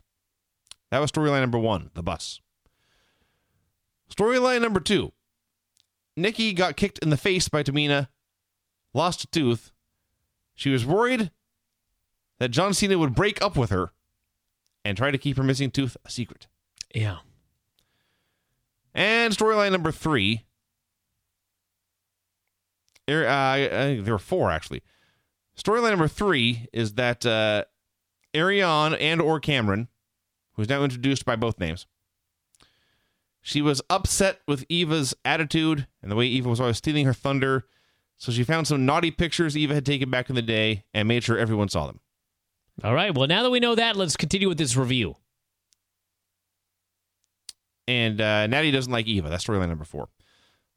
That was storyline number one, the bus. Storyline number two Nikki got kicked in the face by Tamina, lost a tooth. She was worried that John Cena would break up with her and try to keep her missing tooth a secret. Yeah. And storyline number three. Er, uh, I think there were four actually. Storyline number three is that uh, Ariane and or Cameron, who's now introduced by both names, she was upset with Eva's attitude and the way Eva was always stealing her thunder. So she found some naughty pictures Eva had taken back in the day and made sure everyone saw them. All right. Well, now that we know that, let's continue with this review. and uh, Natty doesn't like Eva. That's storyline number four.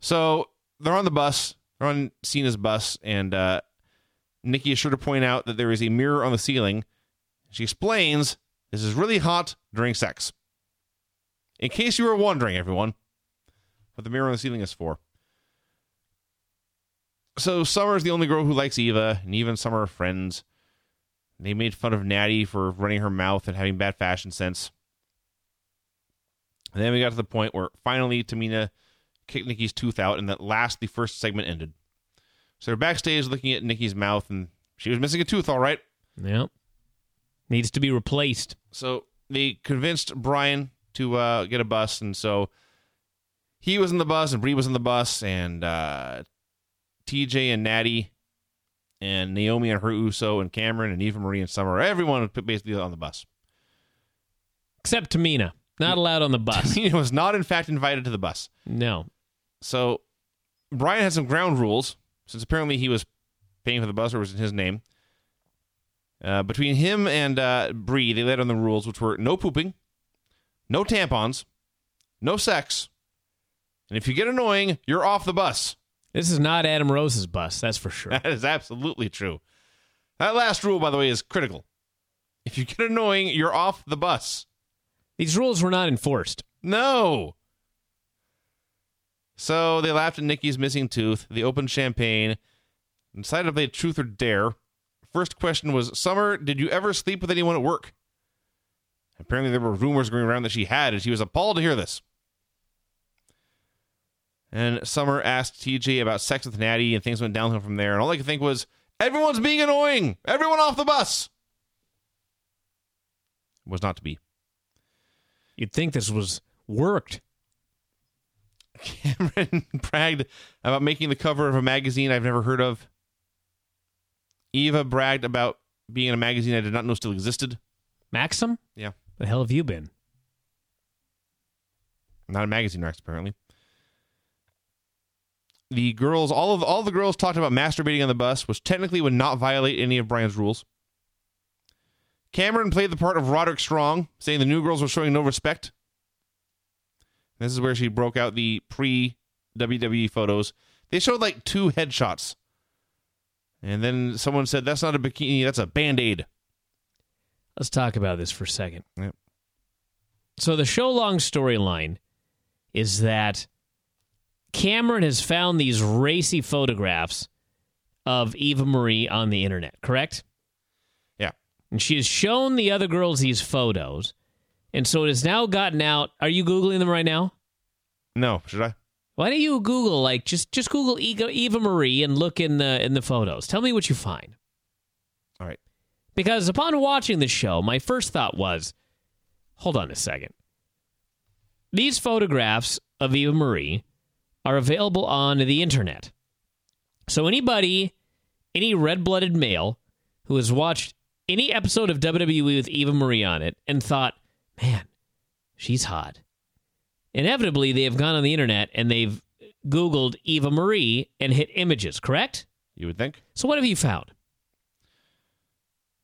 So they're on the bus. They're on Cena's bus, and uh, Nikki is sure to point out that there is a mirror on the ceiling. She explains this is really hot during sex. In case you were wondering, everyone, what the mirror on the ceiling is for. So Summer's the only girl who likes Eva, and Eva and Summer are friends. They made fun of Natty for running her mouth and having bad fashion sense. And then we got to the point where finally Tamina kicked Nikki's tooth out, and that last the first segment ended. So they're backstage looking at Nikki's mouth, and she was missing a tooth, all right. Yep. Needs to be replaced. So they convinced Bryan to uh, get a bus, and so he was in the bus, and Brie was in the bus, and uh, TJ and Natty, and Naomi and her Uso, and Cameron and Eva Marie and Summer, everyone was basically on the bus. Except Tamina. Not allowed on the bus. (laughs) He was not, in fact, invited to the bus. no. So Bryan had some ground rules since apparently he was paying for the bus or was in his name. Uh, between him and uh, Brie, they laid on the rules, which were no pooping, no tampons, no sex, and if you get annoying, you're off the bus. This is not Adam Rose's bus, that's for sure. That is absolutely true. That last rule, by the way, is critical. If you get annoying, you're off the bus. These rules were not enforced. No. So they laughed at Nikki's missing tooth. They opened champagne and decided they had truth or dare. First question was Summer, did you ever sleep with anyone at work? Apparently, there were rumors going around that she had, and she was appalled to hear this. And Summer asked TJ about sex with Natty, and things went downhill from there. And all I could think was, everyone's being annoying. Everyone off the bus. It was not to be. You'd think this was worked. Cameron (laughs) bragged about making the cover of a magazine I've never heard of. Eva bragged about being in a magazine I did not know still existed. Maxim? Yeah. The hell have you been? Not a magazine Rex, apparently. The girls, all of all the girls talked about masturbating on the bus, which technically would not violate any of Bryan's rules. Cameron played the part of Roderick Strong, saying the new girls were showing no respect. This is where she broke out the pre WWE photos. They showed like two headshots. And then someone said, That's not a bikini, that's a band aid. Let's talk about this for a second. Yep. So the show long storyline is that Cameron has found these racy photographs of Eva Marie on the internet, correct? Yeah. And she has shown the other girls these photos. And so it has now gotten out. Are you Googling them right now? No, should I? Why don't you Google like just just Google Eva, Eva Marie and look in the in the photos. Tell me what you find. All right. Because upon watching the show, my first thought was, hold on a second. These photographs of Eva Marie are available on the internet. So anybody, any red-blooded male who has watched any episode of WWE with Eva Marie on it and thought, "Man, she's hot." Inevitably, they have gone on the internet and they've googled Eva Marie and hit images, correct? You would think. So what have you found?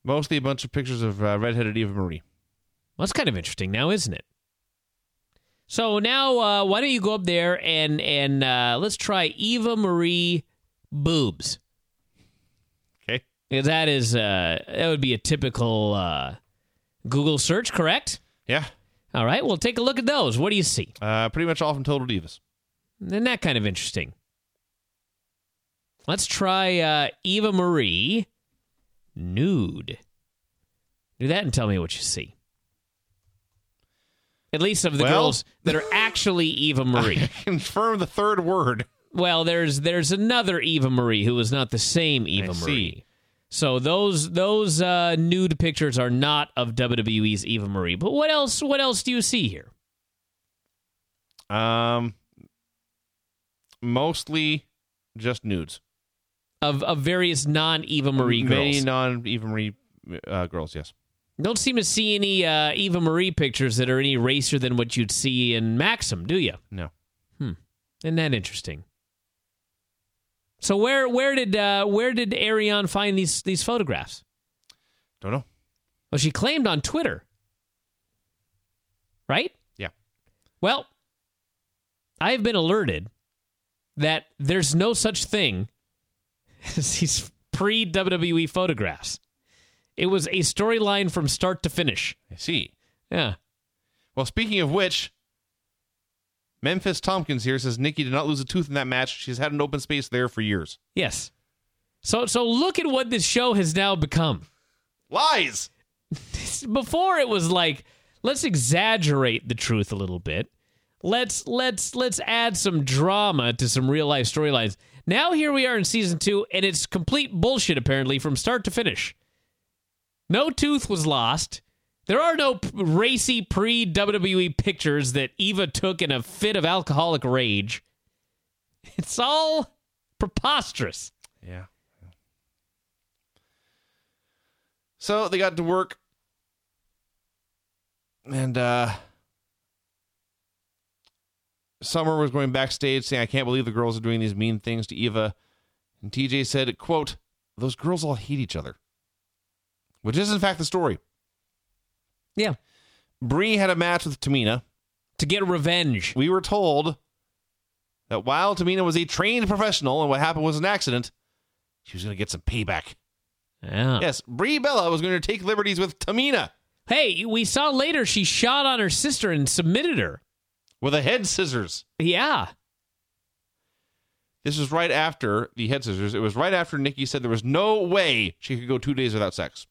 Mostly a bunch of pictures of uh, redheaded Eva Marie. Well, that's kind of interesting now, isn't it? So now, uh, why don't you go up there and and uh, let's try Eva Marie boobs. Okay. That is uh, that would be a typical uh, Google search, correct? Yeah. All right, well, take a look at those. What do you see? Uh, pretty much all from Total Divas. Isn't that kind of interesting? Let's try uh, Eva Marie nude. Do that and tell me what you see. At least of the Well- girls that are actually Eva Marie. (laughs) Confirm the third word. well, there's there's another Eva Marie who is not the same Eva I see. Marie. So those those uh, nude pictures are not of WWE's Eva Marie. But what else? What else do you see here? Um, mostly just nudes. Of of various non Eva Marie girls. Many non Eva Marie uh, girls. Yes. Don't seem to see any uh, Eva Marie pictures that are any racer than what you'd see in Maxim, do you? No. Hmm. Isn't that interesting? So where where did uh, where did Ariane find these these photographs? Don't know. Well, she claimed on Twitter, right? Yeah. Well, I have been alerted that there's no such thing (laughs) as these pre WWE photographs. It was a storyline from start to finish. I see. Yeah. Well, speaking of which, Memphis Tompkins here says Nikki did not lose a tooth in that match. She's had an open space there for years. Yes. So so look at what this show has now become. Lies. (laughs) Before it was like let's exaggerate the truth a little bit. Let's let's let's add some drama to some real life storylines. Now here we are in season 2 and it's complete bullshit apparently from start to finish. No tooth was lost. There are no racy pre WWE pictures that Eva took in a fit of alcoholic rage. It's all preposterous. Yeah. So they got to work, and uh, Summer was going backstage saying, "I can't believe the girls are doing these mean things to Eva." And TJ said, "quote Those girls all hate each other," which is in fact the story. Yeah. Brie had a match with Tamina. To get revenge. We were told that while Tamina was a trained professional and what happened was an accident, she was going to get some payback. Yeah. Yes, Brie Bella was going to take liberties with Tamina Hey, we saw later she shot on her sister and submitted her. with a head scissors. Yeah. This was right after the head scissors. It was right after Nikki said there was no way she could go two days without sex.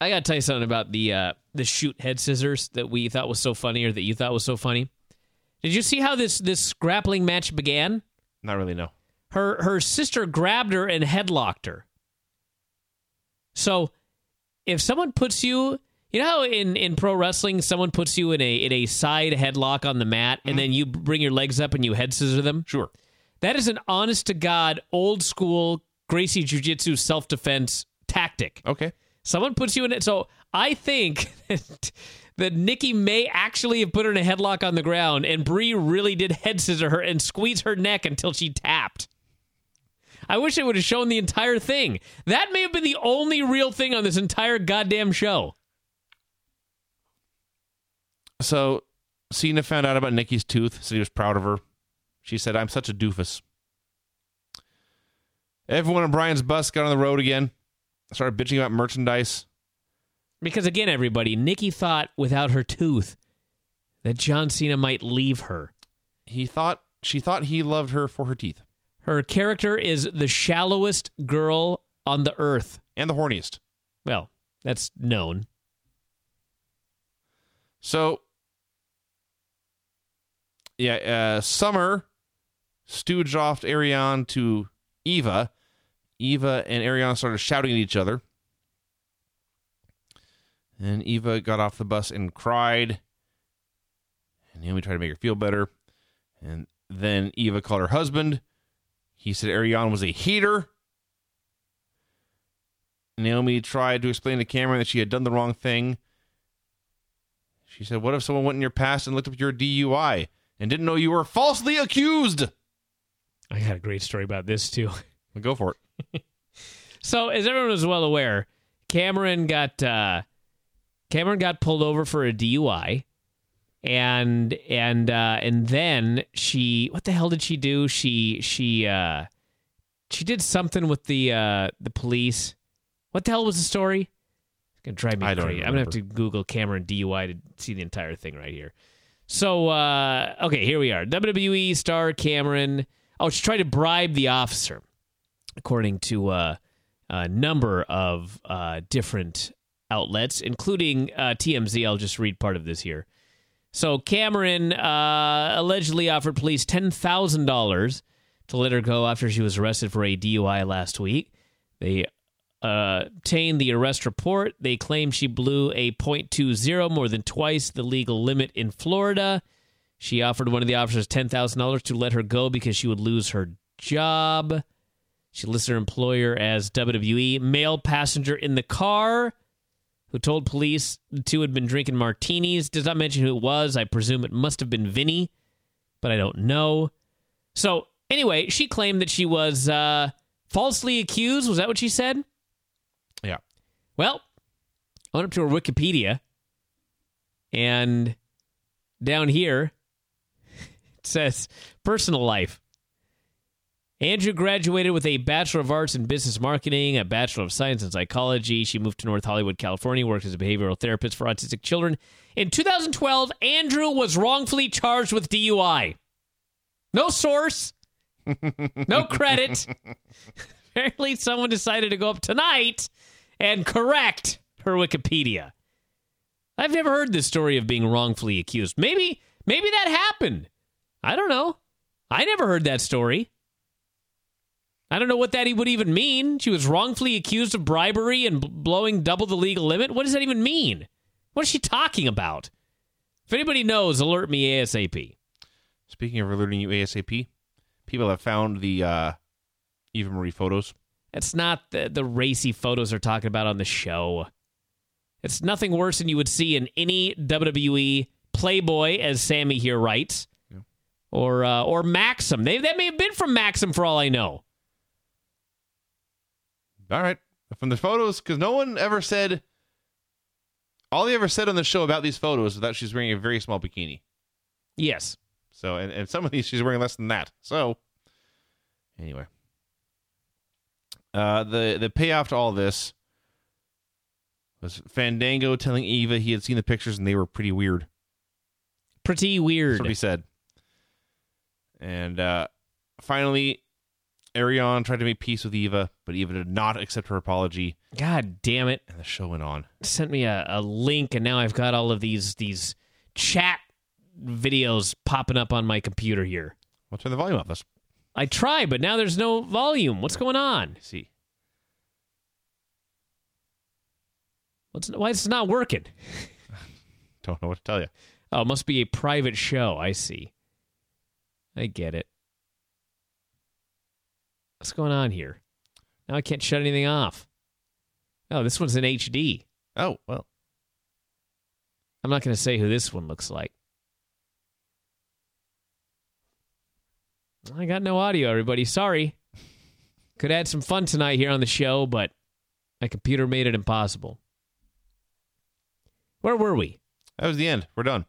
I got to tell you something about the uh, the shoot head scissors that we thought was so funny or that you thought was so funny. Did you see how this this grappling match began? Not really. No. Her her sister grabbed her and headlocked her. So, if someone puts you, you know how in in pro wrestling someone puts you in a in a side headlock on the mat and then you bring your legs up and you head scissor them? Sure. That is an honest to god old school Gracie Jiu Jitsu self defense tactic. Okay. Someone puts you in it. So I think (laughs) that, Nikki may actually have put her in a headlock on the ground, and Brie really did head scissor her and squeeze her neck until she tapped. I wish it would have shown the entire thing. That may have been the only real thing on this entire goddamn show. So Cena found out about Nikki's tooth, said he was proud of her. She said, I'm such a doofus. Everyone on Bryan's bus got on the road again, started bitching about merchandise. Because again, everybody, Nikki thought without her tooth that John Cena might leave her. He thought she thought he loved her for her teeth Her character is the shallowest girl on the earth. and the horniest. Well, that's known. So, yeah, uh, Summer stooged off Ariane to Eva. Eva and Ariane started shouting at each other. And Eva got off the bus and cried. And Naomi tried to make her feel better. And then Eva called her husband. He said Ariane was a heater. Naomi tried to explain to Cameron that she had done the wrong thing. She said, What if someone went in your past and looked up your DUI and didn't know you were falsely accused? I got a great story about this too. (laughs) Well, go for it. (laughs) So, as everyone is well aware, Cameron got uh, Cameron got pulled over for a DUI, and and uh, and then she what the hell did she do? She she uh, she did something with the uh, the police. What the hell was the story? It's gonna drive me I crazy. I'm gonna have to Google Cameron DUI to see the entire thing right here. So uh, okay, here we are. WWE star Cameron. Oh, she tried to bribe the officer, according to uh, a number of uh, different outlets, including uh, TMZ. I'll just read part of this here. So Cameron uh, allegedly offered police ten thousand dollars to let her go after she was arrested for a DUI last week. They uh, obtained the arrest report. They claim she blew a .20, more than twice the legal limit in Florida. She offered one of the officers ten thousand dollars to let her go because she would lose her job. She lists her employer as WWE male passenger in the car who told police the two had been drinking martinis. Does not mention who it was. I presume it must have been Vinny, but I don't know. So anyway, she claimed that she was uh, falsely accused. Was that what she said? Yeah. Well, I went up to her Wikipedia, and down here (laughs) it says personal life. Andrew graduated with a Bachelor of Arts in Business Marketing, a Bachelor of Science in Psychology. She moved to North Hollywood, California, worked as a behavioral therapist for autistic children. In 2012, Andrew was wrongfully charged with DUI. No source, no (laughs) credit. Apparently, someone decided to go up tonight and correct her Wikipedia. I've never heard this story of being wrongfully accused. Maybe, maybe that happened. I don't know. I never heard that story. I don't know what that would even mean. She was wrongfully accused of bribery and b- blowing double the legal limit. What does that even mean? What is she talking about? If anybody knows, alert me ASAP. Speaking of alerting you ASAP, people have found the uh, Eva Marie photos. It's not the, the racy photos they're talking about on the show. It's nothing worse than you would see in any WWE Playboy, as Sammy here writes, or uh, or Maxim. They that may have been from Maxim for all I know. All right. From the photos, because no one ever said, all they ever said on the show about these photos is that she's wearing a very small bikini. Yes, So, and, and some of these she's wearing less than that. So, anyway, uh, the the payoff to all this was Fandango telling Eva he had seen the pictures and they were pretty weird. pretty That's weird. what he said. And uh, finally, Ariane tried to make peace with Eva, but Eva did not accept her apology, God damn it! and the show went on. Sent me a, a link, and now I've got all of these these chat videos popping up on my computer here. We'll turn the volume up. Let's I try, but now there's no volume. What's going on? see. What's why it's not working? (laughs) Don't know what to tell you. Oh, it must be a private show. I see. I get it. What's going on here? Now I can't shut anything off. Oh, this one's in HD. Oh well. I'm not going to say who this one looks like. I got no audio, everybody. Sorry. Could add some fun tonight here on the show, but my computer made it impossible. Where were we? That was the end. We're done.